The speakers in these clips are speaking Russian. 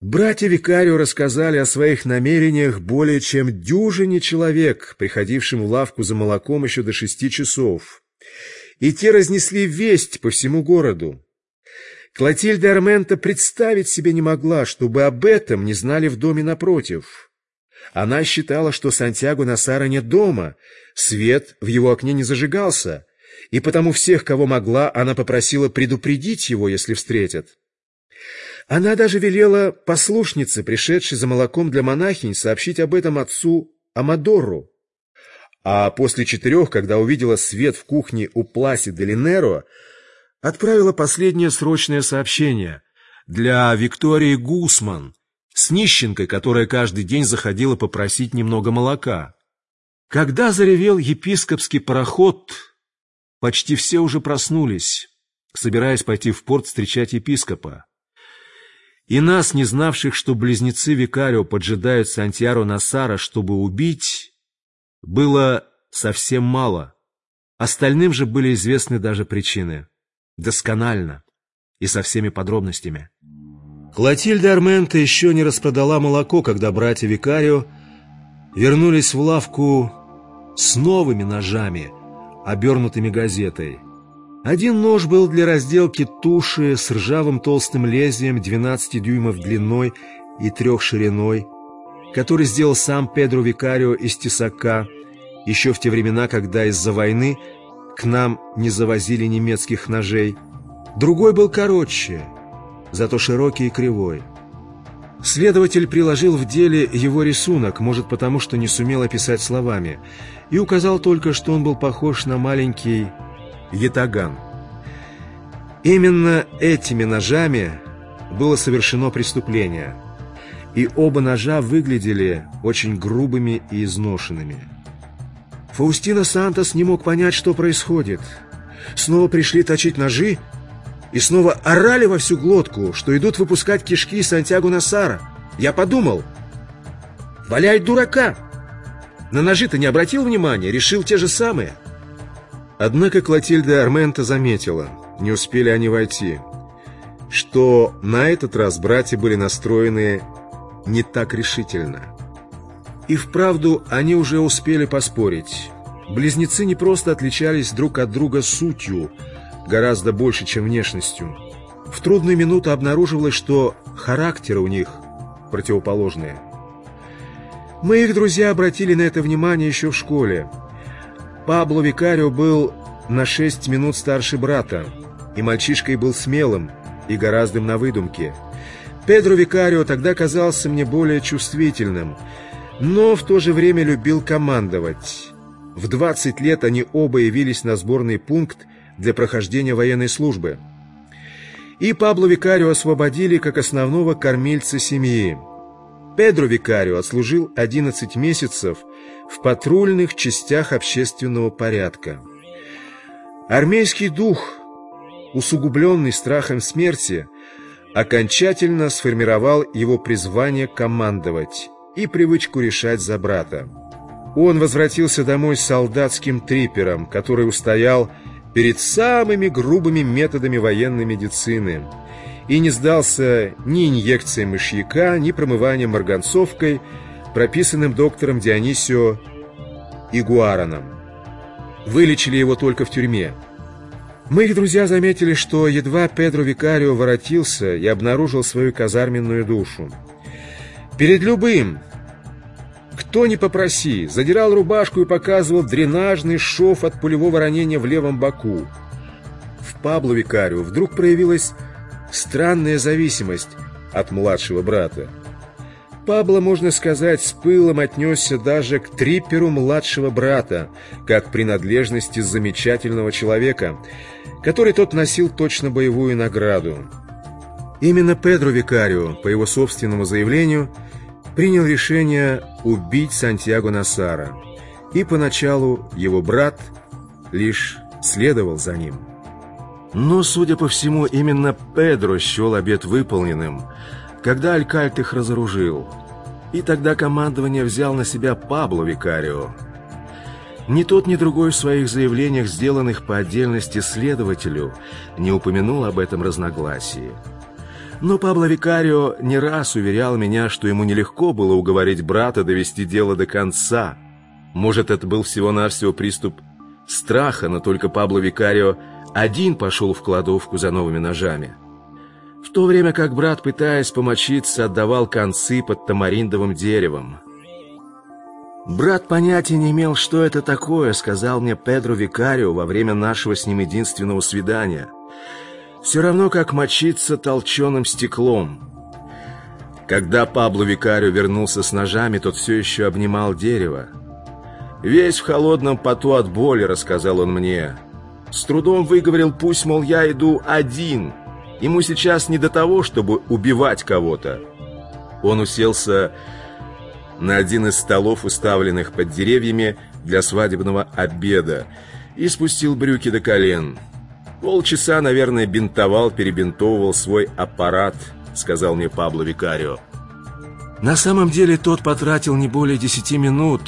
Братья Викарио рассказали о своих намерениях более чем дюжине человек, приходившим в лавку за молоком еще до шести часов. И те разнесли весть по всему городу. Клотильда Армента представить себе не могла, чтобы об этом не знали в доме напротив. Она считала, что Сантьяго Насара нет дома, свет в его окне не зажигался, и потому всех, кого могла, она попросила предупредить его, если встретят. Она даже велела послушнице, пришедшей за молоком для монахинь, сообщить об этом отцу Амадору. А после четырех, когда увидела свет в кухне у Пласи де Линеро, отправила последнее срочное сообщение для Виктории Гусман с нищенкой, которая каждый день заходила попросить немного молока. Когда заревел епископский пароход, почти все уже проснулись, собираясь пойти в порт встречать епископа. И нас, не знавших, что близнецы Викарио поджидают Сантьяро Насара, чтобы убить, было совсем мало. Остальным же были известны даже причины. Досконально и со всеми подробностями. Клотильда Армента еще не распродала молоко, когда братья Викарио вернулись в лавку с новыми ножами, обернутыми газетой. Один нож был для разделки туши с ржавым толстым лезвием 12 дюймов длиной и трех шириной, который сделал сам Педро Викарио из тесака, еще в те времена, когда из-за войны к нам не завозили немецких ножей. Другой был короче, зато широкий и кривой. Следователь приложил в деле его рисунок, может потому, что не сумел описать словами, и указал только, что он был похож на маленький ятаган. Именно этими ножами было совершено преступление, и оба ножа выглядели очень грубыми и изношенными. Фаустино Сантос не мог понять, что происходит. Снова пришли точить ножи и снова орали во всю глотку, что идут выпускать кишки Сантьяго Насара. Я подумал, валяй дурака! На ножи-то не обратил внимания, решил те же самые. Однако Клотильда Армента заметила, не успели они войти, что на этот раз братья были настроены не так решительно. И вправду они уже успели поспорить. Близнецы не просто отличались друг от друга сутью, гораздо больше, чем внешностью. В трудную минуту обнаруживалось, что характеры у них противоположные. Мы, их друзья, обратили на это внимание еще в школе. Пабло Викарио был на шесть минут старше брата, и мальчишкой был смелым и гораздо на выдумке. Педро Викарио тогда казался мне более чувствительным, но в то же время любил командовать. В 20 лет они оба явились на сборный пункт для прохождения военной службы. И Пабло Викарио освободили как основного кормильца семьи. Педро Викарио отслужил 11 месяцев в патрульных частях общественного порядка. Армейский дух, усугубленный страхом смерти, окончательно сформировал его призвание командовать и привычку решать за брата. Он возвратился домой с солдатским трипером, который устоял перед самыми грубыми методами военной медицины – и не сдался ни инъекцией мышьяка, ни промыванием марганцовкой, прописанным доктором Дионисио Игуараном. Вылечили его только в тюрьме. Мы, их друзья, заметили, что едва Педро Викарио воротился и обнаружил свою казарменную душу. Перед любым, кто не попроси, задирал рубашку и показывал дренажный шов от пулевого ранения в левом боку. В Пабло Викарио вдруг проявилась Странная зависимость от младшего брата. Пабло, можно сказать, с пылом отнесся даже к трипперу младшего брата, как принадлежности замечательного человека, который тот носил точно боевую награду. Именно Педро Викарио, по его собственному заявлению, принял решение убить Сантьяго Насара, и поначалу его брат лишь следовал за ним. Но, судя по всему, именно Педро счел обед выполненным, когда Алькальт их разоружил. И тогда командование взял на себя Пабло Викарио. Ни тот, ни другой в своих заявлениях, сделанных по отдельности следователю, не упомянул об этом разногласии. Но Пабло Викарио не раз уверял меня, что ему нелегко было уговорить брата довести дело до конца. Может, это был всего-навсего приступ страха, но только Пабло Викарио один пошел в кладовку за новыми ножами. В то время как брат, пытаясь помочиться, отдавал концы под тамариндовым деревом. «Брат понятия не имел, что это такое», — сказал мне Педро Викарио во время нашего с ним единственного свидания. «Все равно, как мочиться толченым стеклом». Когда Пабло Викарио вернулся с ножами, тот все еще обнимал дерево. «Весь в холодном поту от боли», — рассказал он мне. С трудом выговорил, пусть, мол, я иду один. Ему сейчас не до того, чтобы убивать кого-то. Он уселся на один из столов, уставленных под деревьями для свадебного обеда, и спустил брюки до колен. «Полчаса, наверное, бинтовал, перебинтовывал свой аппарат», — сказал мне Пабло Викарио. На самом деле тот потратил не более десяти минут,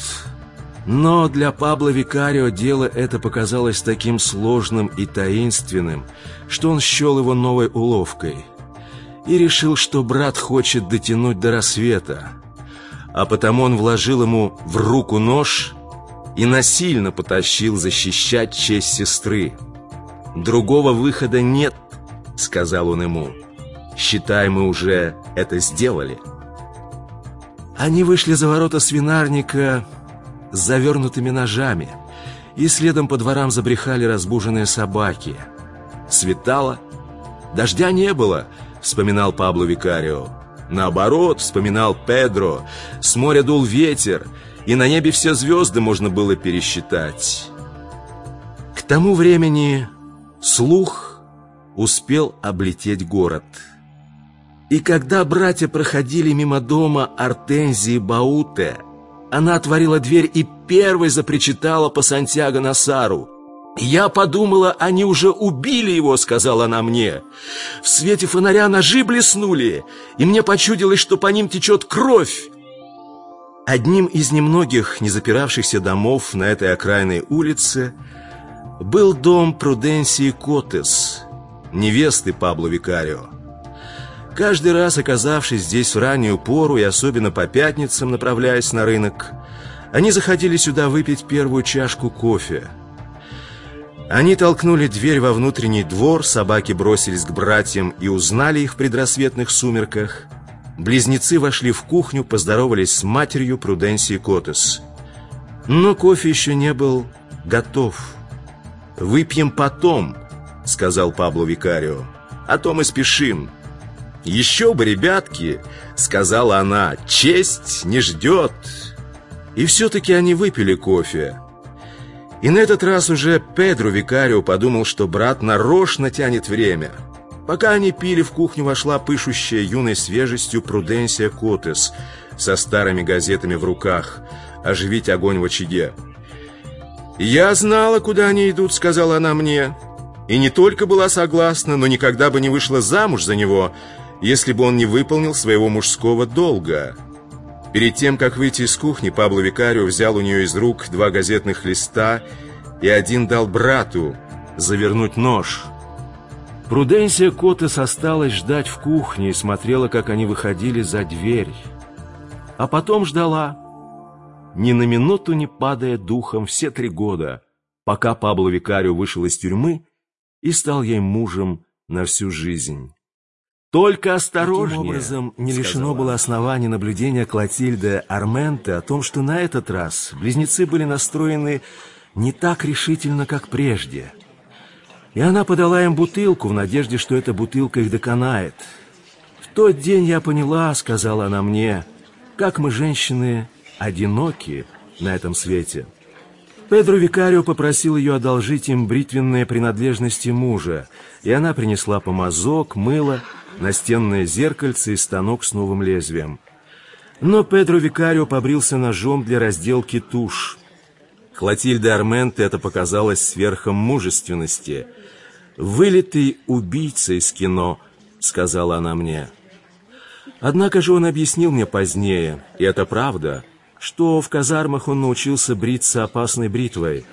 но для Пабло Викарио дело это показалось таким сложным и таинственным, что он счел его новой уловкой и решил, что брат хочет дотянуть до рассвета а потому он вложил ему в руку нож и насильно потащил защищать честь сестры. «Другого выхода нет», — сказал он ему. «Считай, мы уже это сделали». Они вышли за ворота свинарника завернутыми ножами, и следом по дворам забрехали разбуженные собаки. Светало, дождя не было, вспоминал Пабло Викарио. Наоборот, вспоминал Педро, с моря дул ветер, и на небе все звезды можно было пересчитать. К тому времени слух успел облететь город. И когда братья проходили мимо дома Артензии Бауте, она отворила дверь и первой запричитала по Сантьяго Насару — «Я подумала, они уже убили его», — сказала она мне. В свете фонаря ножи блеснули, и мне почудилось, что по ним течет кровь. Одним из немногих незапиравшихся домов на этой окраинной улице был дом Пруденсии Котес, невесты Пабло Викарио. Каждый раз, оказавшись здесь в раннюю пору и особенно по пятницам, направляясь на рынок, они заходили сюда выпить первую чашку кофе — они толкнули дверь во внутренний двор, собаки бросились к братьям и узнали их в предрассветных сумерках. Близнецы вошли в кухню, поздоровались с матерью Пруденсии Котес. Но кофе еще не был готов. «Выпьем потом», — сказал Пабло Викарио. «А то мы спешим». «Еще бы, ребятки», — сказала она, — «честь не ждет». И все-таки они выпили кофе. И на этот раз уже Педро Викарио подумал, что брат нарочно тянет время. Пока они пили, в кухню вошла пышущая юной свежестью Пруденсия Котес со старыми газетами в руках оживить огонь в очаге. «Я знала, куда они идут», — сказала она мне. И не только была согласна, но никогда бы не вышла замуж за него, если бы он не выполнил своего мужского долга. Перед тем, как выйти из кухни, Пабло Викарио взял у нее из рук два газетных листа и один дал брату завернуть нож. Пруденсия Котес осталась ждать в кухне и смотрела, как они выходили за дверь. А потом ждала, ни на минуту не падая духом все три года, пока Пабло Викарио вышел из тюрьмы и стал ей мужем на всю жизнь. Только осторожнее. Таким образом, не лишено было оснований наблюдения Клотильды Арменте о том, что на этот раз близнецы были настроены не так решительно, как прежде. И она подала им бутылку в надежде, что эта бутылка их доконает. «В тот день я поняла, — сказала она мне, — как мы, женщины, одиноки на этом свете». Педро Викарио попросил ее одолжить им бритвенные принадлежности мужа, и она принесла помазок, мыло настенное зеркальце и станок с новым лезвием. Но Педро Викарио побрился ножом для разделки туш. Клотильде Арменте это показалось сверхом мужественности. «Вылитый убийца из кино», — сказала она мне. Однако же он объяснил мне позднее, и это правда, что в казармах он научился бриться опасной бритвой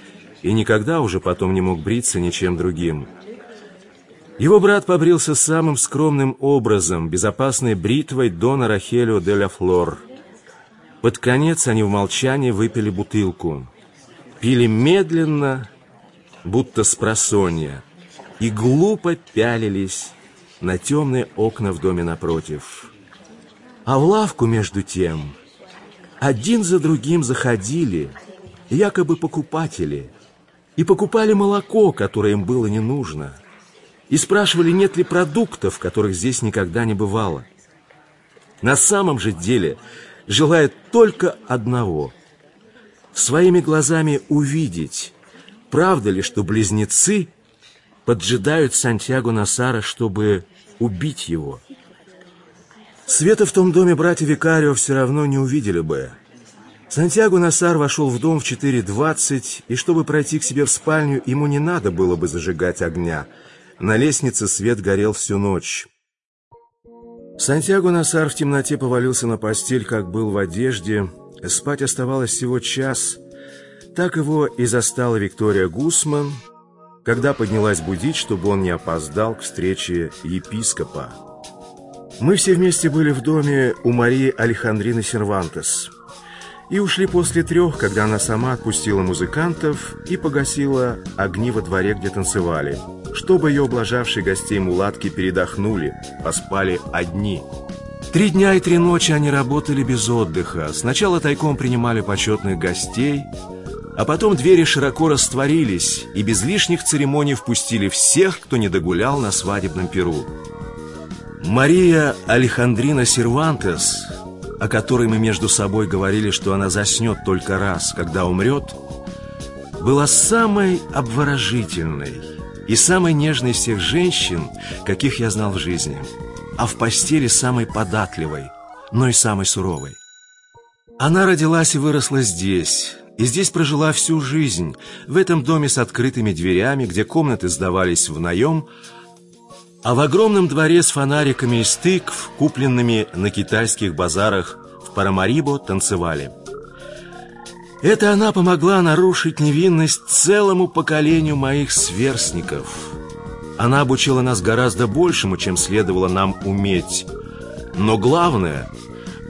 и никогда уже потом не мог бриться ничем другим. Его брат побрился самым скромным образом, безопасной бритвой Дона Рахелио де ла Флор. Под конец они в молчании выпили бутылку. Пили медленно, будто с просонья, и глупо пялились на темные окна в доме напротив. А в лавку, между тем, один за другим заходили якобы покупатели и покупали молоко, которое им было не нужно – и спрашивали, нет ли продуктов, которых здесь никогда не бывало. На самом же деле желает только одного – своими глазами увидеть, правда ли, что близнецы поджидают Сантьяго Насара, чтобы убить его. Света в том доме братья Викарио все равно не увидели бы. Сантьяго Насар вошел в дом в 4.20, и чтобы пройти к себе в спальню, ему не надо было бы зажигать огня – на лестнице свет горел всю ночь. Сантьяго Насар в темноте повалился на постель, как был в одежде. Спать оставалось всего час. Так его и застала Виктория Гусман, когда поднялась будить, чтобы он не опоздал к встрече епископа. Мы все вместе были в доме у Марии Алехандрины Сервантес и ушли после трех, когда она сама отпустила музыкантов и погасила огни во дворе, где танцевали чтобы ее облажавшие гостей мулатки передохнули, поспали одни. Три дня и три ночи они работали без отдыха. Сначала тайком принимали почетных гостей, а потом двери широко растворились и без лишних церемоний впустили всех, кто не догулял на свадебном перу. Мария Алехандрина Сервантес, о которой мы между собой говорили, что она заснет только раз, когда умрет, была самой обворожительной, и самой нежной из всех женщин, каких я знал в жизни, а в постели самой податливой, но и самой суровой. Она родилась и выросла здесь, и здесь прожила всю жизнь, в этом доме с открытыми дверями, где комнаты сдавались в наем, а в огромном дворе с фонариками из тыкв, купленными на китайских базарах в Парамарибо, танцевали – это она помогла нарушить невинность целому поколению моих сверстников. Она обучила нас гораздо большему, чем следовало нам уметь. Но главное,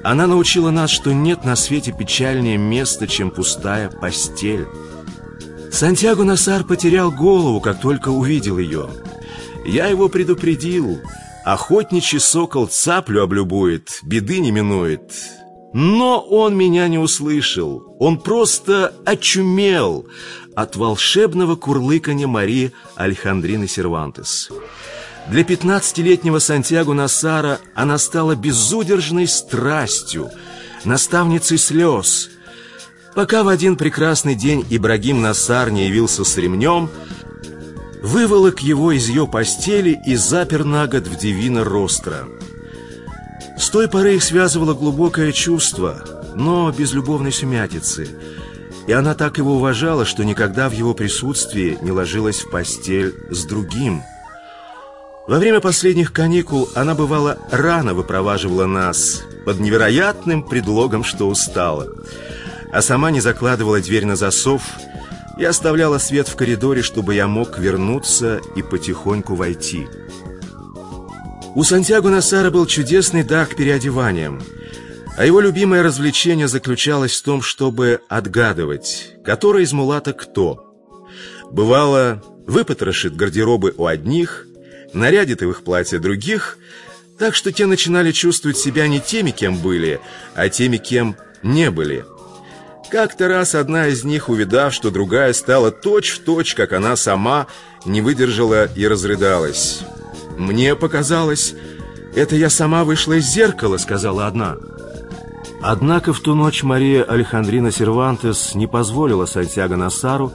она научила нас, что нет на свете печальнее места, чем пустая постель. Сантьяго Насар потерял голову, как только увидел ее. Я его предупредил. Охотничий сокол цаплю облюбует, беды не минует. Но он меня не услышал. Он просто очумел от волшебного курлыканья Марии Альхандрины Сервантес. Для пятнадцатилетнего Сантьяго Насара она стала безудержной страстью, наставницей слез. Пока в один прекрасный день Ибрагим Насар не явился с ремнем, выволок его из ее постели и запер на год в Дивина Ростра. С той поры их связывало глубокое чувство, но без любовной сумятицы. И она так его уважала, что никогда в его присутствии не ложилась в постель с другим. Во время последних каникул она, бывало, рано выпроваживала нас под невероятным предлогом, что устала. А сама не закладывала дверь на засов и оставляла свет в коридоре, чтобы я мог вернуться и потихоньку войти. У Сантьяго Насара был чудесный дар к переодеваниям, а его любимое развлечение заключалось в том, чтобы отгадывать, который из мулаток кто. Бывало, выпотрошит гардеробы у одних, нарядит их платья других, так что те начинали чувствовать себя не теми, кем были, а теми, кем не были. Как-то раз одна из них, увидав, что другая стала точь-в-точь, точь, как она сама, не выдержала и разрыдалась. «Мне показалось, это я сама вышла из зеркала», — сказала одна. Однако в ту ночь Мария Алехандрина Сервантес не позволила Сантьяго Насару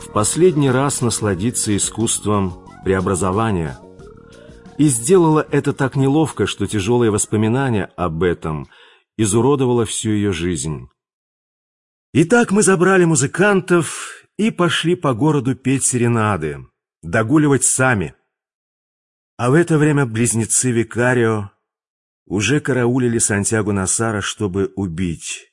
в последний раз насладиться искусством преобразования и сделала это так неловко, что тяжелые воспоминания об этом изуродовало всю ее жизнь. Итак, мы забрали музыкантов и пошли по городу петь серенады, догуливать сами — а в это время близнецы Викарио уже караулили Сантьяго Насара, чтобы убить.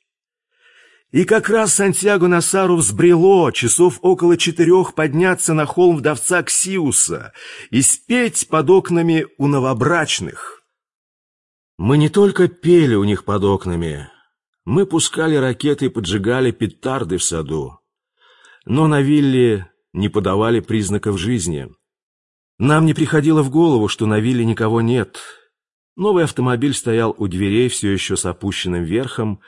И как раз Сантьяго Насару взбрело часов около четырех подняться на холм вдовца Ксиуса и спеть под окнами у новобрачных. Мы не только пели у них под окнами, мы пускали ракеты и поджигали петарды в саду. Но на вилле не подавали признаков жизни. Нам не приходило в голову, что на вилле никого нет. Новый автомобиль стоял у дверей все еще с опущенным верхом,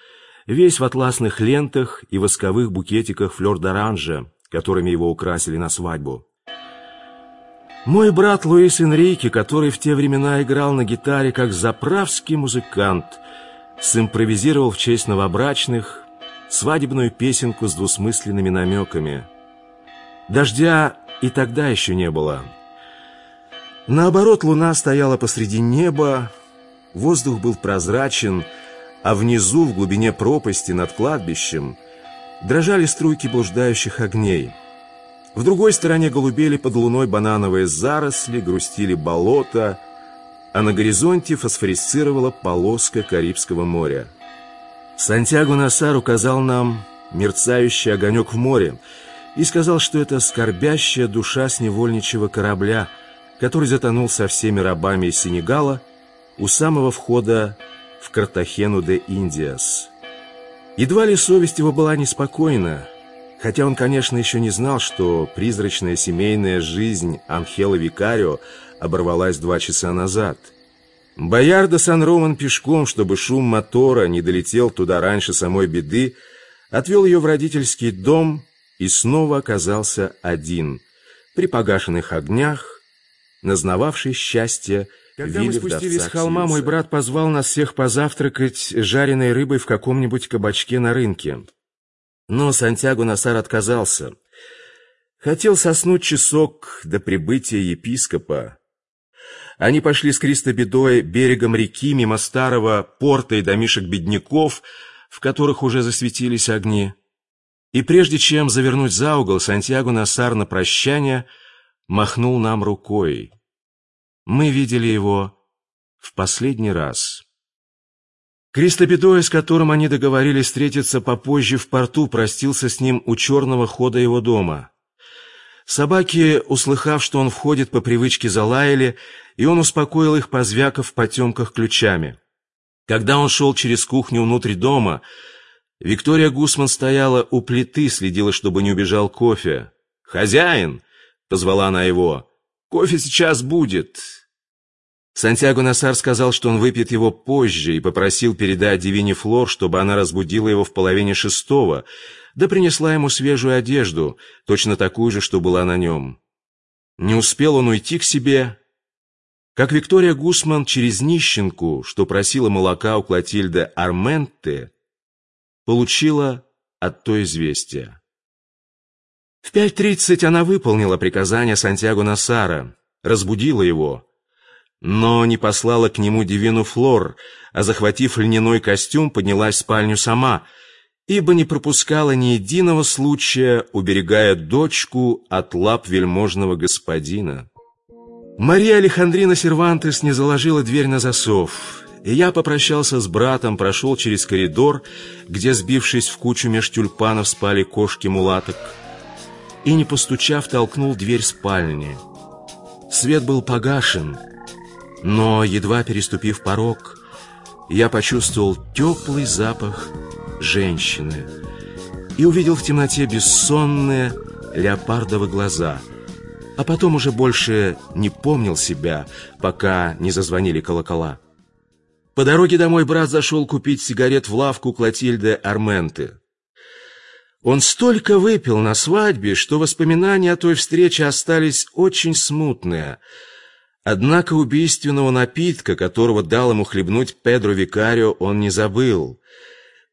весь в атласных лентах и восковых букетиках флёр-д'оранжа, которыми его украсили на свадьбу. Мой брат Луис Энрике, который в те времена играл на гитаре как заправский музыкант, симпровизировал в честь новобрачных свадебную песенку с двусмысленными намеками. Дождя и тогда еще не было. Наоборот, луна стояла посреди неба, воздух был прозрачен, а внизу, в глубине пропасти над кладбищем, дрожали струйки блуждающих огней. В другой стороне голубели под луной банановые заросли, грустили болота, а на горизонте фосфорисцировала полоска Карибского моря. Сантьяго Насар указал нам мерцающий огонек в море и сказал, что это скорбящая душа с невольничего корабля, который затонул со всеми рабами из Сенегала у самого входа в Картахену де Индиас. Едва ли совесть его была неспокойна, хотя он, конечно, еще не знал, что призрачная семейная жизнь Анхела Викарио оборвалась два часа назад. Боярда Сан-Роман пешком, чтобы шум мотора не долетел туда раньше самой беды, отвел ее в родительский дом и снова оказался один, при погашенных огнях, назнававший счастье когда мы спустились с холма, мой брат позвал нас всех позавтракать жареной рыбой в каком-нибудь кабачке на рынке. Но Сантьяго Насар отказался. Хотел соснуть часок до прибытия епископа. Они пошли с Кристобедой берегом реки мимо старого порта и домишек бедняков, в которых уже засветились огни. И прежде чем завернуть за угол, Сантьяго Насар на прощание махнул нам рукой. Мы видели его в последний раз. Кристопидой, с которым они договорились встретиться попозже в порту, простился с ним у черного хода его дома. Собаки, услыхав, что он входит по привычке, залаяли, и он успокоил их, позвяков в потемках ключами. Когда он шел через кухню внутрь дома, Виктория Гусман стояла у плиты, следила, чтобы не убежал кофе. «Хозяин!» — позвала она его. «Кофе сейчас будет. Сантьяго Насар сказал, что он выпьет его позже, и попросил передать Дивине Флор, чтобы она разбудила его в половине шестого, да принесла ему свежую одежду, точно такую же, что была на нем. Не успел он уйти к себе, как Виктория Гусман через нищенку, что просила молока у Клотильды Арменте, получила от то известие. В пять тридцать она выполнила приказание Сантьяго Насара, разбудила его, но не послала к нему Дивину Флор, а, захватив льняной костюм, поднялась в спальню сама, ибо не пропускала ни единого случая, уберегая дочку от лап вельможного господина. Мария Алехандрина Сервантес не заложила дверь на засов, и я попрощался с братом, прошел через коридор, где, сбившись в кучу меж тюльпанов, спали кошки-мулаток, и, не постучав, толкнул дверь спальни. Свет был погашен — но, едва переступив порог, я почувствовал теплый запах женщины и увидел в темноте бессонные леопардовы глаза, а потом уже больше не помнил себя, пока не зазвонили колокола. По дороге домой брат зашел купить сигарет в лавку Клотильды Арменты. Он столько выпил на свадьбе, что воспоминания о той встрече остались очень смутные — Однако убийственного напитка, которого дал ему хлебнуть Педро Викарио, он не забыл.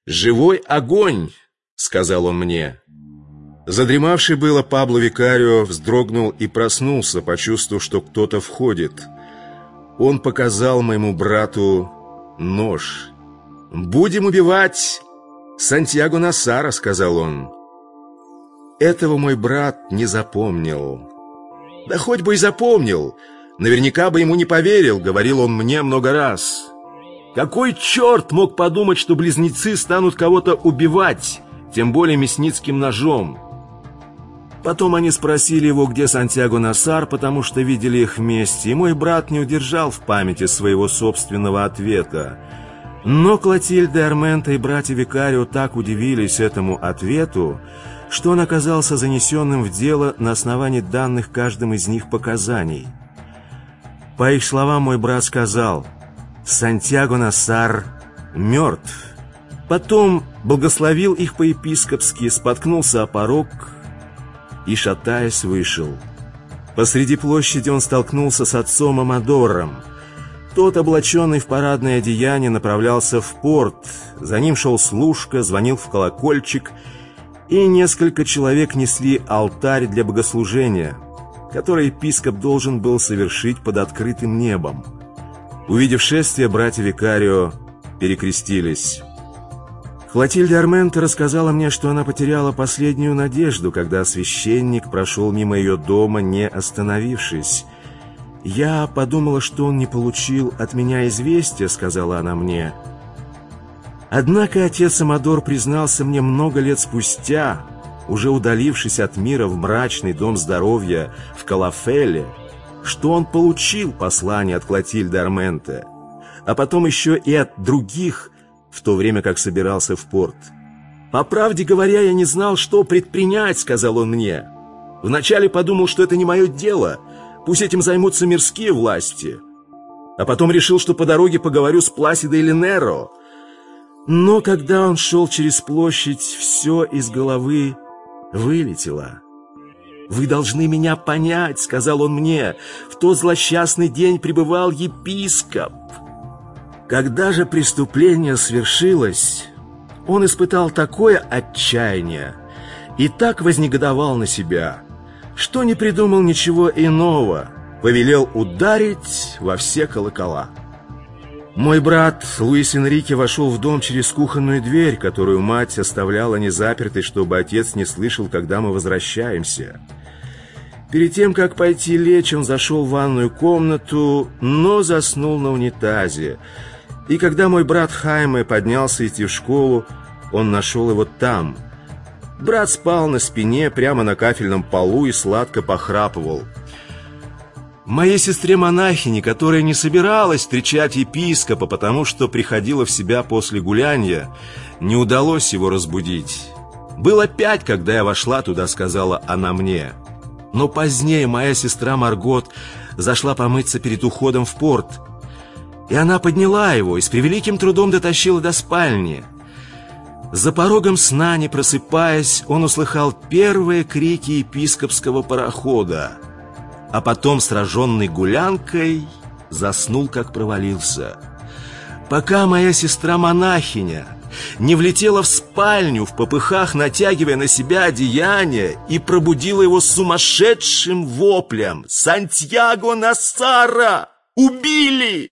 «Живой огонь!» — сказал он мне. Задремавший было Пабло Викарио вздрогнул и проснулся, почувствовав, что кто-то входит. Он показал моему брату нож. «Будем убивать Сантьяго Насара», — сказал он. Этого мой брат не запомнил. Да хоть бы и запомнил, Наверняка бы ему не поверил, говорил он мне много раз. Какой черт мог подумать, что близнецы станут кого-то убивать? тем более мясницким ножом. Потом они спросили его, где Сантьяго Насар, потому что видели их вместе, и мой брат не удержал в памяти своего собственного ответа. Но Клотильда Армента и братья Викарио так удивились этому ответу, что он оказался занесенным в дело на основании данных каждым из них показаний. По их словам, мой брат сказал, «Сантьяго Насар мертв». Потом благословил их по-епископски, споткнулся о порог и, шатаясь, вышел. Посреди площади он столкнулся с отцом Амадором. Тот, облаченный в парадное одеяние, направлялся в порт. За ним шел служка, звонил в колокольчик, и несколько человек несли алтарь для богослужения, который епископ должен был совершить под открытым небом. Увидев шествие, братья Викарио перекрестились. Клотильда Арменто рассказала мне, что она потеряла последнюю надежду, когда священник прошел мимо ее дома, не остановившись. «Я подумала, что он не получил от меня известия», — сказала она мне. Однако отец Амадор признался мне много лет спустя, уже удалившись от мира в мрачный дом здоровья в Калафеле, что он получил послание от Клотильды Арменте, а потом еще и от других в то время как собирался в порт. «По правде говоря, я не знал, что предпринять», — сказал он мне. «Вначале подумал, что это не мое дело, пусть этим займутся мирские власти. А потом решил, что по дороге поговорю с Пласидой Ленеро. Но когда он шел через площадь, все из головы вылетело». «Вы должны меня понять», — сказал он мне. «В тот злосчастный день пребывал епископ». Когда же преступление свершилось, он испытал такое отчаяние и так вознегодовал на себя, что не придумал ничего иного, повелел ударить во все колокола. Мой брат Луис Энрике вошел в дом через кухонную дверь, которую мать оставляла незапертой, чтобы отец не слышал, когда мы возвращаемся. Перед тем, как пойти лечь, он зашел в ванную комнату, но заснул на унитазе, и когда мой брат Хайме поднялся идти в школу, он нашел его там. Брат спал на спине прямо на кафельном полу и сладко похрапывал. Моей сестре-монахине, которая не собиралась встречать епископа, потому что приходила в себя после гуляния, не удалось его разбудить. «Было пять, когда я вошла туда», — сказала она мне. Но позднее моя сестра Маргот зашла помыться перед уходом в порт — и она подняла его и с превеликим трудом дотащила до спальни. За порогом сна, не просыпаясь, он услыхал первые крики епископского парохода, а потом, сраженный гулянкой, заснул, как провалился. Пока моя сестра-монахиня не влетела в спальню, в попыхах натягивая на себя одеяние, и пробудила его сумасшедшим воплем «Сантьяго Насара! Убили!»